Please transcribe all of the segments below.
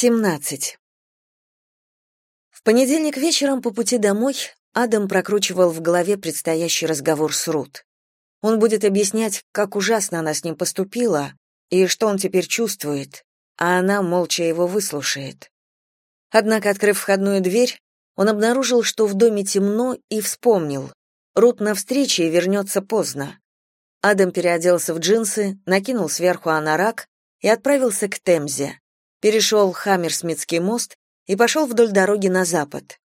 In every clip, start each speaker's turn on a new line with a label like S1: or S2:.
S1: 17. В понедельник вечером по пути домой Адам прокручивал в голове предстоящий разговор с Рут. Он будет объяснять, как ужасно она с ним поступила и что он теперь чувствует, а она молча его выслушает. Однако, открыв входную дверь, он обнаружил, что в доме темно, и вспомнил. Рут на встрече вернется поздно. Адам переоделся в джинсы, накинул сверху анорак и отправился к Темзе. Перешел Хаммерсмитский мост и пошел вдоль дороги на запад.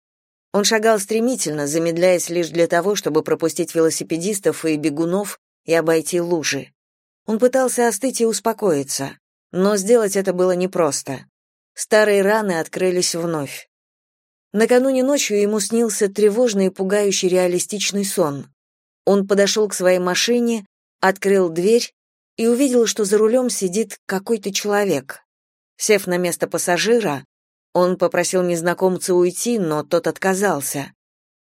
S1: Он шагал стремительно, замедляясь лишь для того, чтобы пропустить велосипедистов и бегунов и обойти лужи. Он пытался остыть и успокоиться, но сделать это было непросто. Старые раны открылись вновь. Накануне ночью ему снился тревожный и пугающий реалистичный сон. Он подошел к своей машине, открыл дверь и увидел, что за рулем сидит какой-то человек. Сев на место пассажира, он попросил незнакомца уйти, но тот отказался.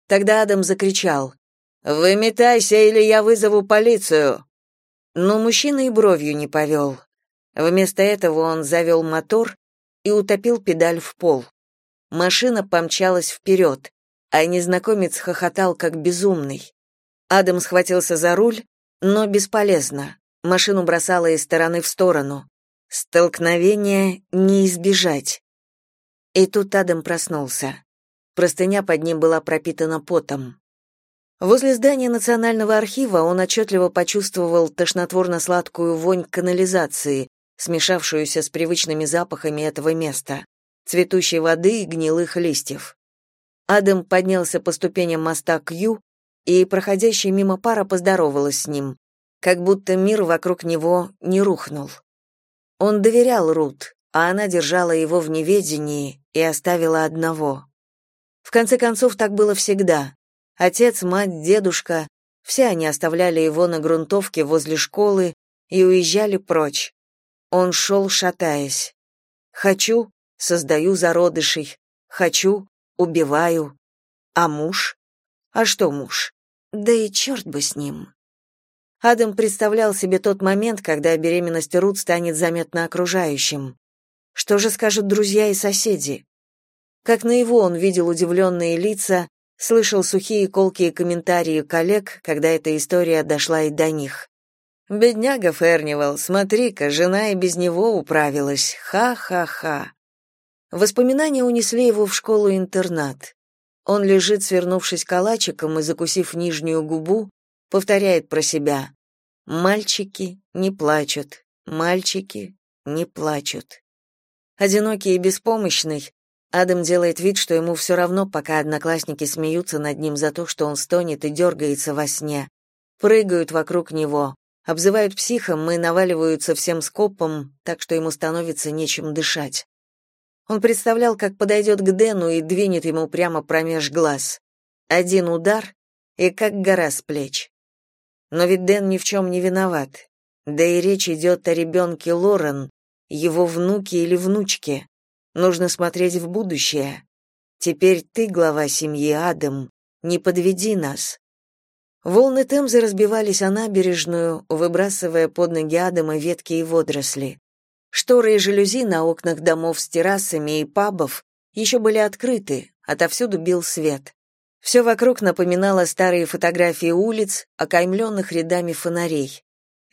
S1: Тогда Адам закричал «Выметайся, или я вызову полицию!» Но мужчина и бровью не повел. Вместо этого он завел мотор и утопил педаль в пол. Машина помчалась вперед, а незнакомец хохотал как безумный. Адам схватился за руль, но бесполезно. Машину бросало из стороны в сторону. Столкновения не избежать. И тут Адам проснулся. Простыня под ним была пропитана потом. Возле здания Национального архива он отчетливо почувствовал тошнотворно-сладкую вонь канализации, смешавшуюся с привычными запахами этого места, цветущей воды и гнилых листьев. Адам поднялся по ступеням моста к Ю, и проходящая мимо пара поздоровалась с ним, как будто мир вокруг него не рухнул. Он доверял Рут, а она держала его в неведении и оставила одного. В конце концов, так было всегда. Отец, мать, дедушка — все они оставляли его на грунтовке возле школы и уезжали прочь. Он шел, шатаясь. «Хочу — создаю зародышей. Хочу — убиваю. А муж? А что муж? Да и черт бы с ним!» Адам представлял себе тот момент, когда беременность Рут станет заметна окружающим. Что же скажут друзья и соседи? Как на его он видел удивленные лица, слышал сухие колкие комментарии коллег, когда эта история дошла и до них. «Бедняга Фернивал, смотри-ка, жена и без него управилась. Ха-ха-ха». Воспоминания унесли его в школу-интернат. Он лежит, свернувшись калачиком и закусив нижнюю губу, повторяет про себя «Мальчики не плачут, мальчики не плачут». Одинокий и беспомощный, Адам делает вид, что ему все равно, пока одноклассники смеются над ним за то, что он стонет и дергается во сне, прыгают вокруг него, обзывают психом и наваливаются всем скопом, так что ему становится нечем дышать. Он представлял, как подойдет к Дэну и двинет ему прямо промеж глаз. Один удар — и как гора с плеч. Но ведь Дэн ни в чем не виноват. Да и речь идет о ребенке Лорен, его внуке или внучке. Нужно смотреть в будущее. Теперь ты глава семьи Адам, не подведи нас. Волны Темзы разбивались о набережную, выбрасывая под ноги Адама ветки и водоросли. Шторы и жалюзи на окнах домов с террасами и пабов еще были открыты, отовсюду бил свет. Все вокруг напоминало старые фотографии улиц, окаймленных рядами фонарей.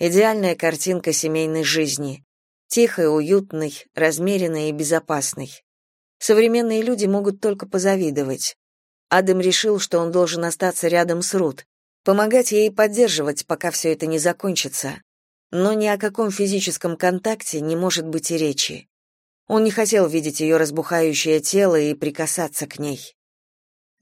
S1: Идеальная картинка семейной жизни тихой, уютной, размеренной и безопасной. Современные люди могут только позавидовать. Адам решил, что он должен остаться рядом с Рут, помогать ей поддерживать, пока все это не закончится. Но ни о каком физическом контакте не может быть и речи. Он не хотел видеть ее разбухающее тело и прикасаться к ней.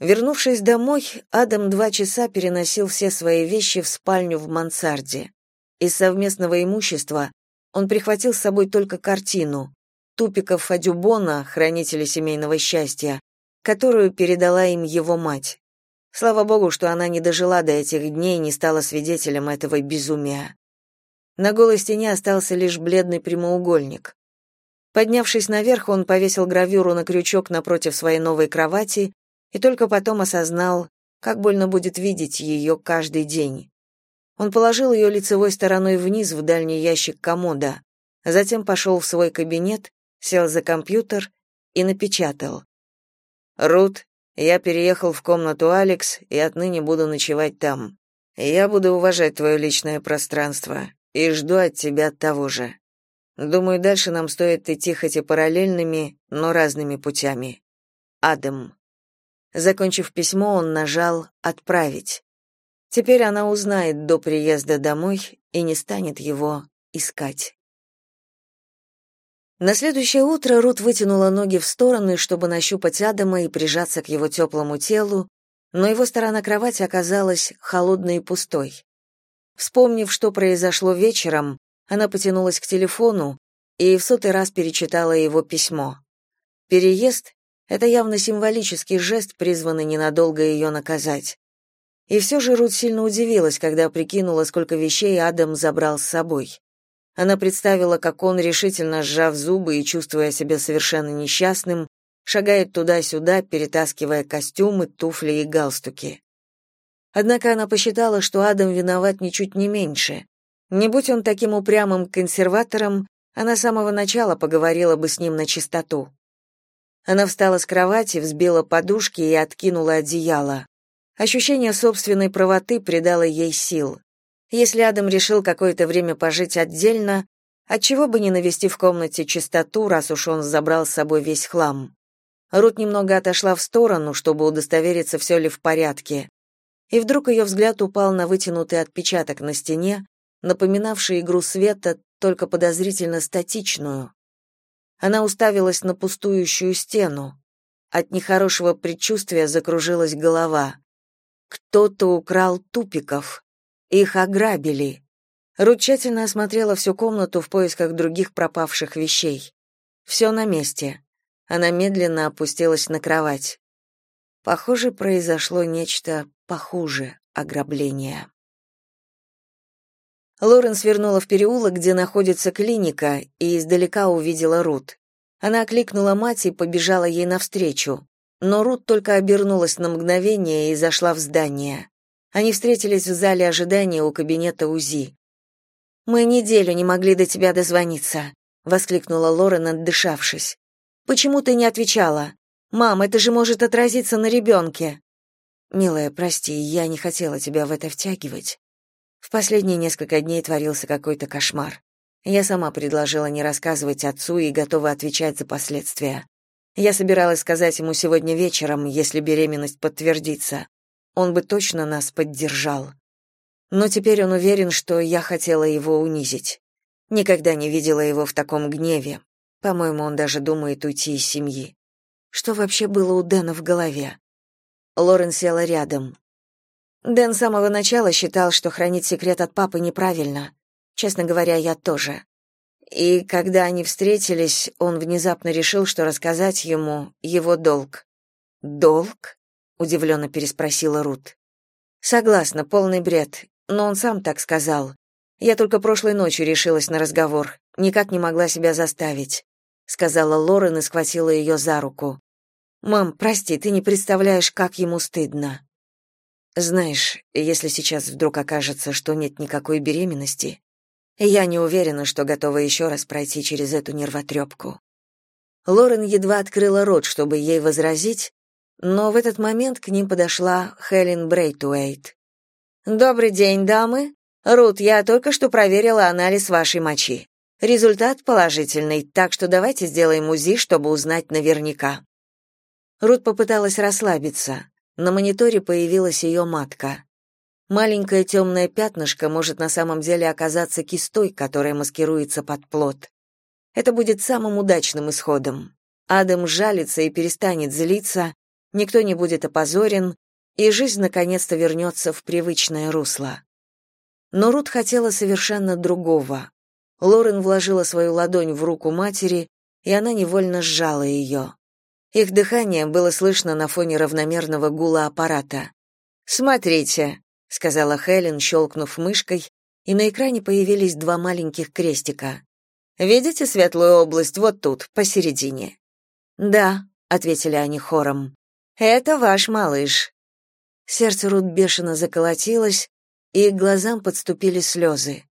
S1: Вернувшись домой, Адам два часа переносил все свои вещи в спальню в мансарде. Из совместного имущества он прихватил с собой только картину Тупиков Фадюбона, хранителя семейного счастья, которую передала им его мать. Слава богу, что она не дожила до этих дней и не стала свидетелем этого безумия. На голой стене остался лишь бледный прямоугольник. Поднявшись наверх, он повесил гравюру на крючок напротив своей новой кровати и только потом осознал, как больно будет видеть ее каждый день. Он положил ее лицевой стороной вниз в дальний ящик комода, затем пошел в свой кабинет, сел за компьютер и напечатал. «Рут, я переехал в комнату Алекс и отныне буду ночевать там. Я буду уважать твое личное пространство и жду от тебя того же. Думаю, дальше нам стоит идти хоть и параллельными, но разными путями. Адам. Закончив письмо, он нажал «Отправить». Теперь она узнает до приезда домой и не станет его искать. На следующее утро Рут вытянула ноги в стороны, чтобы нащупать Адама и прижаться к его теплому телу, но его сторона кровати оказалась холодной и пустой. Вспомнив, что произошло вечером, она потянулась к телефону и в сотый раз перечитала его письмо. Переезд — это явно символический жест, призванный ненадолго ее наказать. И все же Рут сильно удивилась, когда прикинула, сколько вещей Адам забрал с собой. Она представила, как он, решительно сжав зубы и чувствуя себя совершенно несчастным, шагает туда-сюда, перетаскивая костюмы, туфли и галстуки. Однако она посчитала, что Адам виноват ничуть не меньше. Не будь он таким упрямым консерватором, она с самого начала поговорила бы с ним на чистоту. Она встала с кровати, взбила подушки и откинула одеяло. Ощущение собственной правоты придало ей сил. Если Адам решил какое-то время пожить отдельно, отчего бы не навести в комнате чистоту, раз уж он забрал с собой весь хлам. Рут немного отошла в сторону, чтобы удостовериться, все ли в порядке. И вдруг ее взгляд упал на вытянутый отпечаток на стене, напоминавший игру света, только подозрительно статичную. Она уставилась на пустующую стену. От нехорошего предчувствия закружилась голова. Кто-то украл тупиков. Их ограбили. Рут тщательно осмотрела всю комнату в поисках других пропавших вещей. Все на месте. Она медленно опустилась на кровать. Похоже, произошло нечто похуже ограбления. Лорен свернула в переулок, где находится клиника, и издалека увидела Рут. Она окликнула мать и побежала ей навстречу. Но Рут только обернулась на мгновение и зашла в здание. Они встретились в зале ожидания у кабинета УЗИ. «Мы неделю не могли до тебя дозвониться», — воскликнула Лорен, отдышавшись. Почему ты не отвечала? Мам, это же может отразиться на ребенке». Милая, прости, я не хотела тебя в это втягивать. В последние несколько дней творился какой-то кошмар. Я сама предложила не рассказывать отцу и готова отвечать за последствия. Я собиралась сказать ему сегодня вечером, если беременность подтвердится. Он бы точно нас поддержал. Но теперь он уверен, что я хотела его унизить. Никогда не видела его в таком гневе, по-моему, он даже думает уйти из семьи. Что вообще было у Дэна в голове? Лорен села рядом. Дэн с самого начала считал, что хранить секрет от папы неправильно. Честно говоря, я тоже. И когда они встретились, он внезапно решил, что рассказать ему его долг. Долг? удивленно переспросила Рут. Согласна, полный бред, но он сам так сказал. Я только прошлой ночью решилась на разговор, никак не могла себя заставить сказала Лорен и схватила ее за руку. Мам, прости, ты не представляешь, как ему стыдно. Знаешь, если сейчас вдруг окажется, что нет никакой беременности, я не уверена, что готова еще раз пройти через эту нервотрепку». Лорен едва открыла рот, чтобы ей возразить, но в этот момент к ним подошла Хелен Брейтуэйт. «Добрый день, дамы. Рут, я только что проверила анализ вашей мочи. Результат положительный, так что давайте сделаем УЗИ, чтобы узнать наверняка. Рут попыталась расслабиться. На мониторе появилась ее матка. Маленькое темное пятнышко может на самом деле оказаться кистой, которая маскируется под плод. Это будет самым удачным исходом. Адам жалится и перестанет злиться, никто не будет опозорен, и жизнь наконец-то вернется в привычное русло. Но Рут хотела совершенно другого. Лорен вложила свою ладонь в руку матери, и она невольно сжала ее. Их дыхание было слышно на фоне равномерного гула аппарата. «Смотрите», — сказала Хелен, щелкнув мышкой, и на экране появились два маленьких крестика. «Видите светлую область вот тут, посередине?» «Да», — ответили они хором. «Это ваш малыш». Сердце Рут бешено заколотилось, и к глазам подступили слезы.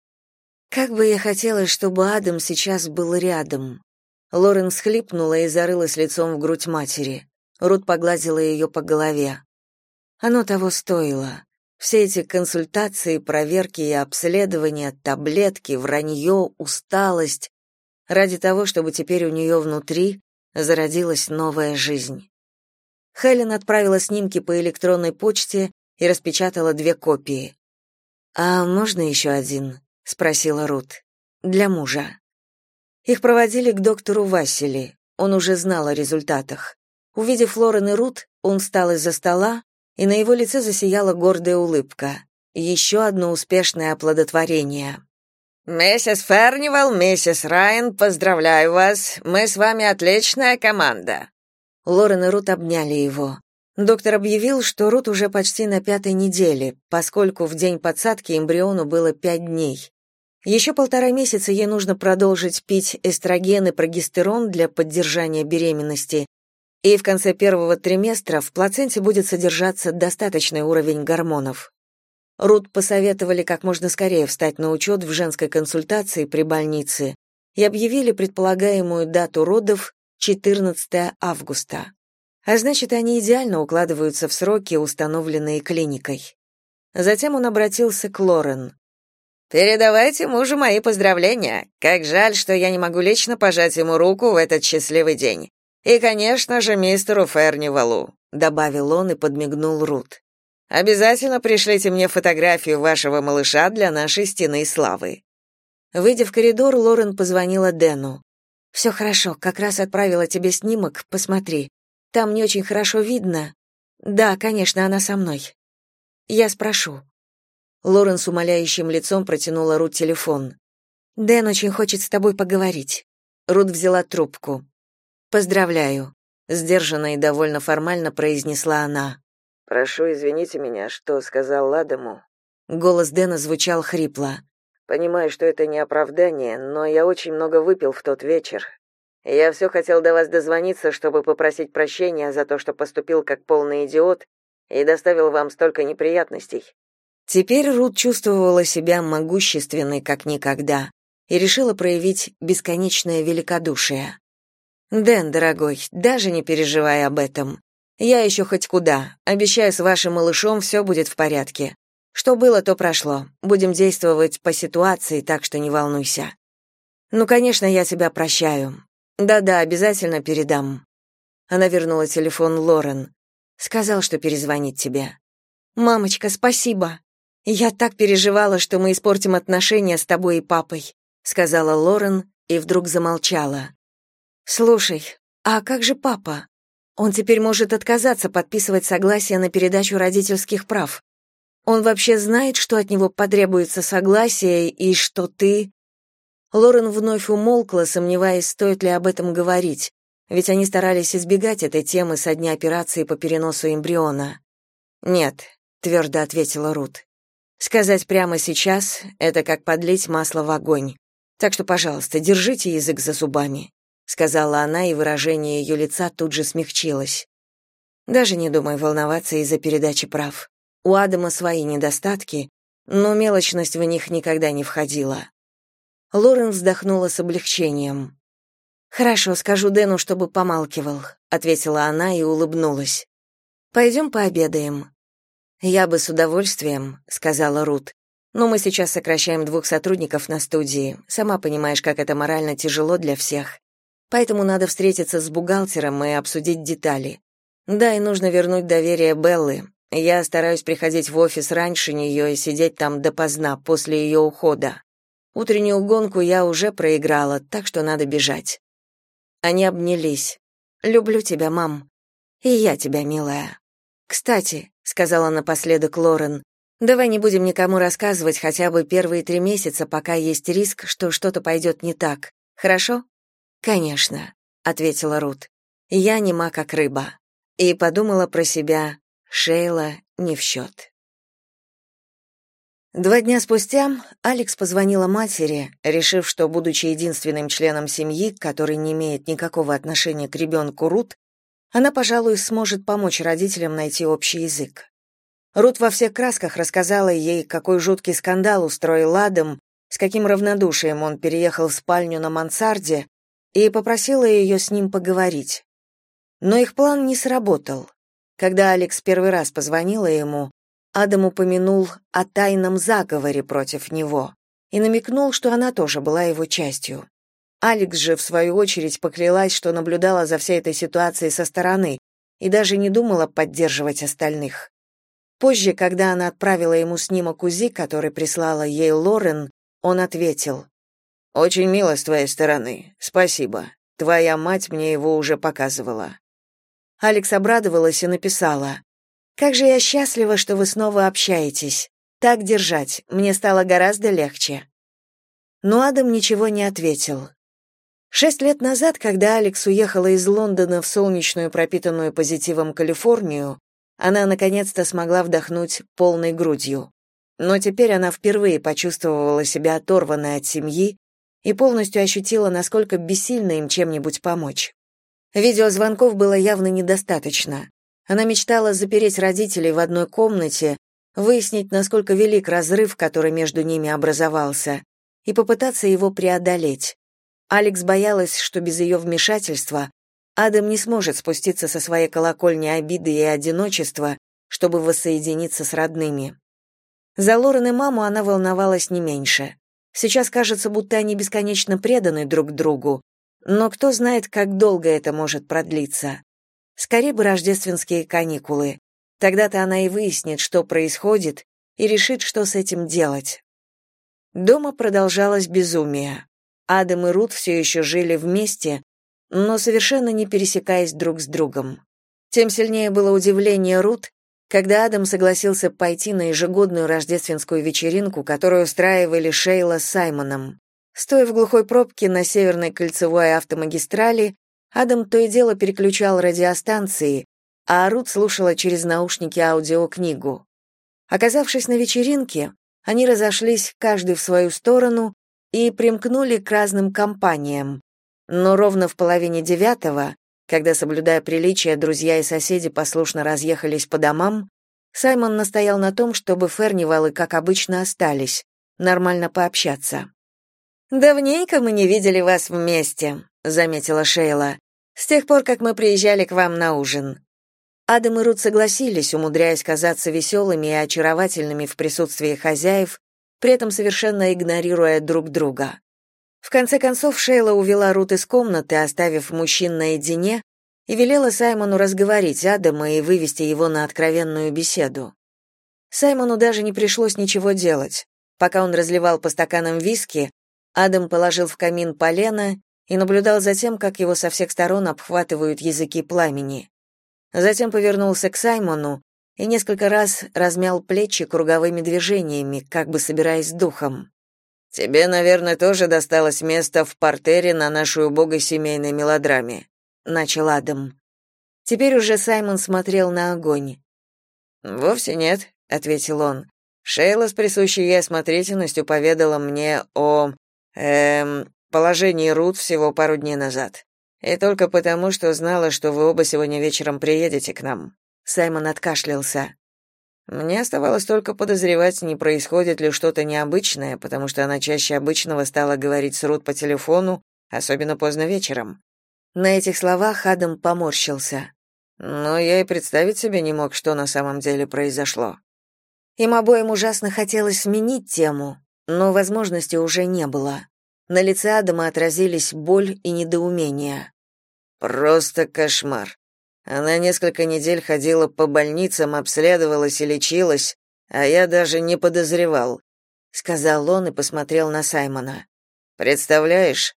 S1: Как бы я хотела, чтобы Адам сейчас был рядом. Лорен всхлипнула и зарылась лицом в грудь матери. Рут погладила ее по голове. Оно того стоило. Все эти консультации, проверки и обследования, таблетки, вранье, усталость. Ради того, чтобы теперь у нее внутри зародилась новая жизнь. Хелен отправила снимки по электронной почте и распечатала две копии. «А можно еще один?» — спросила Рут. «Для мужа». Их проводили к доктору Васили. Он уже знал о результатах. Увидев Лорен и Рут, он встал из-за стола, и на его лице засияла гордая улыбка. Еще одно успешное оплодотворение.
S2: «Миссис Фернивал, миссис Райан, поздравляю вас. Мы с вами отличная команда».
S1: Лорен и Рут обняли его. Доктор объявил, что Рут уже почти на пятой неделе, поскольку в день подсадки эмбриону было пять дней. Еще полтора месяца ей нужно продолжить пить эстроген и прогестерон для поддержания беременности, и в конце первого триместра в плаценте будет содержаться достаточный уровень гормонов. Рут посоветовали как можно скорее встать на учет в женской консультации при больнице и объявили предполагаемую дату родов 14 августа. А значит, они идеально укладываются в сроки, установленные клиникой. Затем он обратился к Лорен.
S2: «Передавайте мужу мои поздравления. Как жаль, что я не могу лично пожать ему руку в этот счастливый день. И, конечно же, мистеру Фернивалу», — добавил он и подмигнул Рут. Обязательно пришлите мне фотографию вашего малыша для нашей стены славы.
S1: Выйдя в коридор, Лорен позвонила Дэну. «Все хорошо, как раз отправила тебе снимок, посмотри. Там не очень хорошо видно. Да, конечно, она со мной. Я спрошу». Лорен с умоляющим лицом протянула Рут телефон. «Дэн очень хочет с тобой поговорить». Рут взяла трубку. «Поздравляю», — сдержанно и довольно формально произнесла она.
S3: Прошу, извините меня, что сказал Ладому.
S1: Голос Дэна звучал хрипло.
S3: Понимаю, что это не оправдание, но я очень много выпил в тот вечер. Я все хотел до вас дозвониться, чтобы попросить прощения за то, что поступил как полный идиот и доставил вам столько неприятностей.
S1: Теперь Рут чувствовала себя могущественной как никогда и решила проявить бесконечное великодушие. «Дэн, дорогой, даже не переживай об этом. Я еще хоть куда. Обещаю, с вашим малышом все будет в порядке. Что было, то прошло. Будем действовать по ситуации, так что не волнуйся. Ну, конечно, я тебя прощаю. Да-да, обязательно передам. Она вернула телефон Лорен. Сказал, что перезвонит тебе. Мамочка, спасибо. Я так переживала, что мы испортим отношения с тобой и папой, сказала Лорен и вдруг замолчала. Слушай, а как же папа? Он теперь может отказаться подписывать согласие на передачу родительских прав. Он вообще знает, что от него потребуется согласие и что ты...» Лорен вновь умолкла, сомневаясь, стоит ли об этом говорить, ведь они старались избегать этой темы со дня операции по переносу эмбриона. «Нет», — твердо ответила Рут. «Сказать прямо сейчас — это как подлить масло в огонь. Так что, пожалуйста, держите язык за зубами сказала она, и выражение ее лица тут же смягчилось. Даже не думай волноваться из-за передачи прав. У Адама свои недостатки, но мелочность в них никогда не входила. Лорен вздохнула с облегчением. Хорошо, скажу Дэну, чтобы помалкивал, ответила она и улыбнулась. «Пойдем пообедаем. Я бы с удовольствием, сказала Рут. Но мы сейчас сокращаем двух сотрудников на студии. Сама понимаешь, как это морально тяжело для всех. Поэтому надо встретиться с бухгалтером и обсудить детали. Да, и нужно вернуть доверие Беллы. Я стараюсь приходить в офис раньше нее и сидеть там допоздна, после ее ухода. Утреннюю гонку я уже проиграла, так что надо бежать. Они обнялись. «Люблю тебя, мам. И я тебя, милая. Кстати», — сказала напоследок Лорен, «давай не будем никому рассказывать хотя бы первые три месяца, пока есть риск, что что-то пойдет не так. Хорошо?» «Конечно», — ответила Рут. «Я нема как рыба». И подумала про себя, Шейла не в счет. Два дня спустя Алекс позвонила матери, решив, что, будучи единственным членом семьи, который не имеет никакого отношения к ребенку Рут, она, пожалуй, сможет помочь родителям найти общий язык. Рут во всех красках рассказала ей, какой жуткий скандал устроил Адам, с каким равнодушием он переехал в спальню на мансарде, и попросила ее с ним поговорить. Но их план не сработал. Когда Алекс первый раз позвонила ему, Адам упомянул о тайном заговоре против него и намекнул, что она тоже была его частью. Алекс же, в свою очередь, поклялась, что наблюдала за всей этой ситуацией со стороны и даже не думала поддерживать остальных. Позже, когда она отправила ему снимок УЗИ, который прислала ей Лорен, он ответил. «Очень мило с твоей стороны. Спасибо. Твоя мать мне его уже показывала». Алекс обрадовалась и написала. «Как же я счастлива, что вы снова общаетесь. Так держать, мне стало гораздо легче». Но Адам ничего не ответил. Шесть лет назад, когда Алекс уехала из Лондона в солнечную, пропитанную позитивом Калифорнию, она наконец-то смогла вдохнуть полной грудью. Но теперь она впервые почувствовала себя оторванной от семьи и полностью ощутила, насколько бессильно им чем-нибудь помочь. Видеозвонков было явно недостаточно. Она мечтала запереть родителей в одной комнате, выяснить, насколько велик разрыв, который между ними образовался, и попытаться его преодолеть. Алекс боялась, что без ее вмешательства Адам не сможет спуститься со своей колокольни обиды и одиночества, чтобы воссоединиться с родными. За Лорен и маму она волновалась не меньше. Сейчас кажется, будто они бесконечно преданы друг другу, но кто знает, как долго это может продлиться. Скорее бы рождественские каникулы. Тогда-то она и выяснит, что происходит, и решит, что с этим делать. Дома продолжалось безумие. Адам и Рут все еще жили вместе, но совершенно не пересекаясь друг с другом. Тем сильнее было удивление Рут, когда Адам согласился пойти на ежегодную рождественскую вечеринку, которую устраивали Шейла с Саймоном. Стоя в глухой пробке на северной кольцевой автомагистрали, Адам то и дело переключал радиостанции, а Рут слушала через наушники аудиокнигу. Оказавшись на вечеринке, они разошлись каждый в свою сторону и примкнули к разным компаниям. Но ровно в половине девятого, когда, соблюдая приличия, друзья и соседи послушно разъехались по домам, Саймон настоял на том, чтобы Фернивалы, как обычно, остались, нормально пообщаться. «Давненько мы не видели вас вместе», — заметила Шейла. «С тех пор, как мы приезжали к вам на ужин». Адам и Рут согласились, умудряясь казаться веселыми и очаровательными в присутствии хозяев, при этом совершенно игнорируя друг друга. В конце концов Шейла увела Рут из комнаты, оставив мужчин наедине, и велела Саймону разговорить Адама и вывести его на откровенную беседу. Саймону даже не пришлось ничего делать. Пока он разливал по стаканам виски, Адам положил в камин полено и наблюдал за тем, как его со всех сторон обхватывают языки пламени. Затем повернулся к Саймону и несколько раз размял плечи круговыми движениями, как бы собираясь духом. «Тебе, наверное, тоже досталось место в портере на нашей убогой семейной мелодраме», — начал Адам. Теперь уже Саймон смотрел на огонь. «Вовсе нет», — ответил он. Шейла с присущей ей осмотрительностью поведала мне о Эм, положении Рут всего пару дней назад. И только потому, что знала, что вы оба сегодня вечером приедете к нам. Саймон откашлялся. Мне оставалось только подозревать, не происходит ли что-то необычное, потому что она чаще обычного стала говорить с Рут по телефону, особенно поздно вечером. На этих словах Адам поморщился. Но я и представить себе не мог, что на самом деле произошло. Им обоим ужасно хотелось сменить тему, но возможности уже не было. На лице Адама отразились боль и недоумение. Просто кошмар. Она несколько недель ходила по больницам, обследовалась и лечилась, а я даже не подозревал, сказал он и посмотрел на Саймона. Представляешь?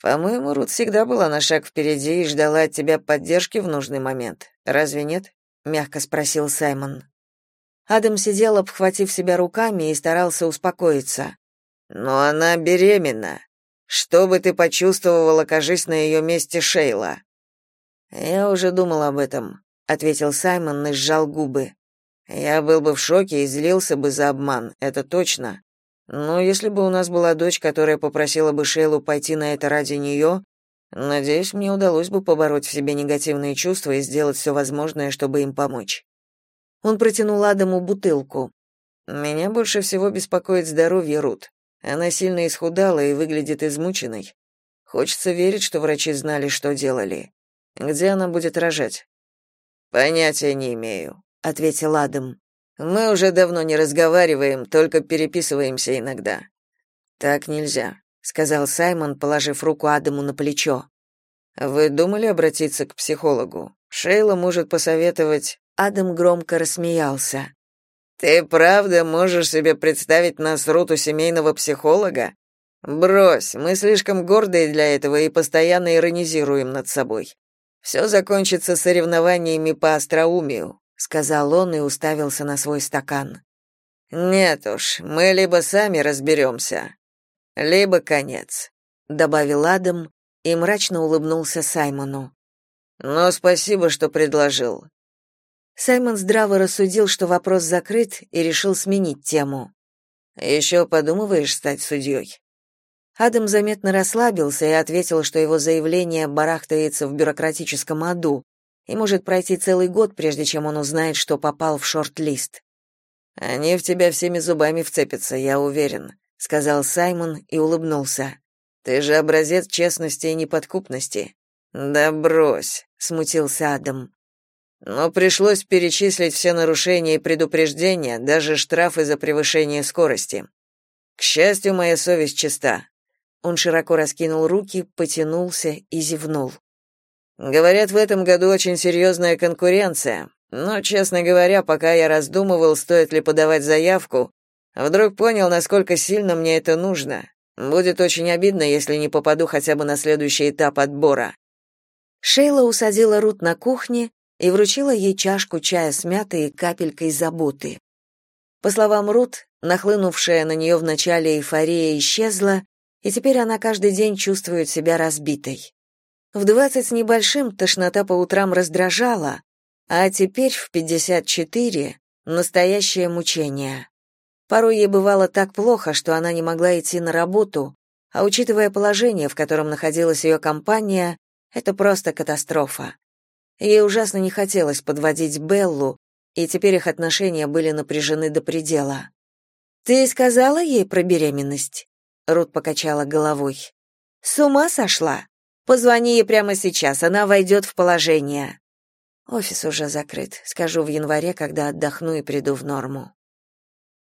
S1: По-моему, Рут всегда была на шаг впереди и ждала от тебя поддержки в нужный момент. Разве нет? мягко спросил Саймон. Адам сидел, обхватив себя руками, и старался успокоиться. «Но она беременна. Что бы ты почувствовала, кажись, на ее месте Шейла?» «Я уже думал об этом», — ответил Саймон и сжал губы. «Я был бы в шоке и злился бы за обман, это точно. Но если бы у нас была дочь, которая попросила бы Шейлу пойти на это ради нее, надеюсь, мне удалось бы побороть в себе негативные чувства и сделать все возможное, чтобы им помочь». Он протянул Адаму бутылку. Меня больше всего беспокоит здоровье Рут. Она сильно исхудала и выглядит измученной.
S3: Хочется верить, что врачи знали, что делали. Где она будет рожать? Понятия не имею, ответил Адам. Мы уже давно не разговариваем, только переписываемся иногда. Так нельзя, сказал Саймон, положив руку Адаму на плечо. Вы думали обратиться к психологу? Шейла может посоветовать.
S1: Адам громко рассмеялся.
S3: Ты правда можешь себе представить нас роту семейного психолога? Брось, мы слишком гордые для этого и постоянно иронизируем над собой. Все закончится соревнованиями по остроумию, сказал он и уставился на свой стакан. Нет уж, мы либо сами разберемся, либо конец, добавил Адам и мрачно улыбнулся Саймону. Но спасибо, что предложил.
S1: Саймон здраво рассудил, что вопрос закрыт, и решил сменить тему.
S3: «Еще подумываешь стать судьей?»
S1: Адам заметно расслабился и ответил, что его заявление барахтается в бюрократическом аду и может пройти целый год, прежде чем он узнает, что попал в шорт-лист.
S3: «Они в тебя всеми зубами вцепятся, я уверен», — сказал Саймон и улыбнулся. «Ты же образец честности и неподкупности». «Да брось», — смутился Адам. «Но пришлось перечислить все нарушения и предупреждения, даже штрафы за превышение скорости. К счастью, моя совесть чиста. Он широко раскинул руки, потянулся и зевнул. Говорят, в этом году очень серьезная конкуренция. Но, честно говоря, пока я раздумывал, стоит ли подавать заявку, вдруг понял, насколько сильно мне это нужно. Будет очень обидно, если не попаду хотя бы на следующий этап отбора.
S1: Шейла усадила Рут на кухне и вручила ей чашку чая с мятой и капелькой заботы. По словам Рут, нахлынувшая на нее в начале эйфория исчезла, и теперь она каждый день чувствует себя разбитой. В двадцать с небольшим тошнота по утрам раздражала, а теперь в пятьдесят четыре настоящее мучение. Порой ей бывало так плохо, что она не могла идти на работу, а учитывая положение, в котором находилась ее компания, это просто катастрофа. Ей ужасно не хотелось подводить Беллу, и теперь их отношения были напряжены до предела. «Ты сказала ей про беременность?» Рут покачала головой. С ума сошла? Позвони ей прямо сейчас, она войдет в положение. Офис уже закрыт. Скажу в январе, когда отдохну и приду в норму.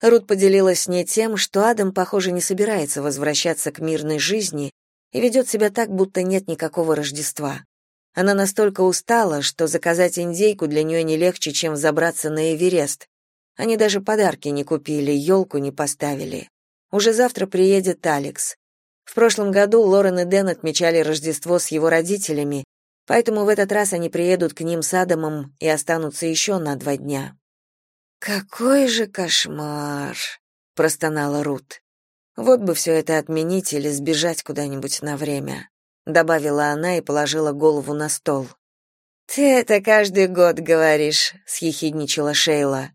S1: Рут поделилась с ней тем, что Адам, похоже, не собирается возвращаться к мирной жизни и ведет себя так, будто нет никакого Рождества. Она настолько устала, что заказать индейку для нее не легче, чем забраться на Эверест. Они даже подарки не купили, елку не поставили. Уже завтра приедет Алекс. В прошлом году Лорен и Дэн отмечали Рождество с его родителями, поэтому в этот раз они приедут к ним с Адамом и останутся еще на два дня. «Какой же кошмар!» — простонала Рут. «Вот бы все это отменить или сбежать куда-нибудь на время», — добавила она и положила голову на стол. «Ты это каждый год говоришь», — съехидничала Шейла.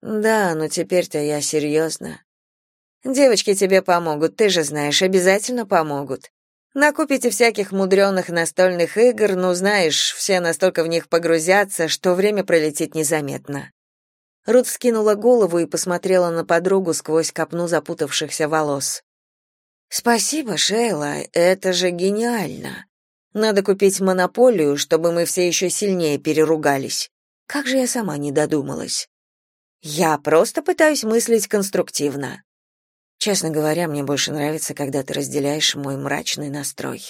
S1: «Да, но теперь-то я серьезно. Девочки тебе помогут, ты же знаешь, обязательно помогут. Накупите всяких мудреных настольных игр, ну, знаешь, все настолько в них погрузятся, что время пролетит незаметно». Рут вскинула голову и посмотрела на подругу сквозь копну запутавшихся волос. «Спасибо, Шейла, это же гениально. Надо купить монополию, чтобы мы все еще сильнее переругались. Как же я сама не додумалась?» «Я просто пытаюсь мыслить конструктивно», Честно говоря, мне больше нравится, когда ты разделяешь мой мрачный настрой.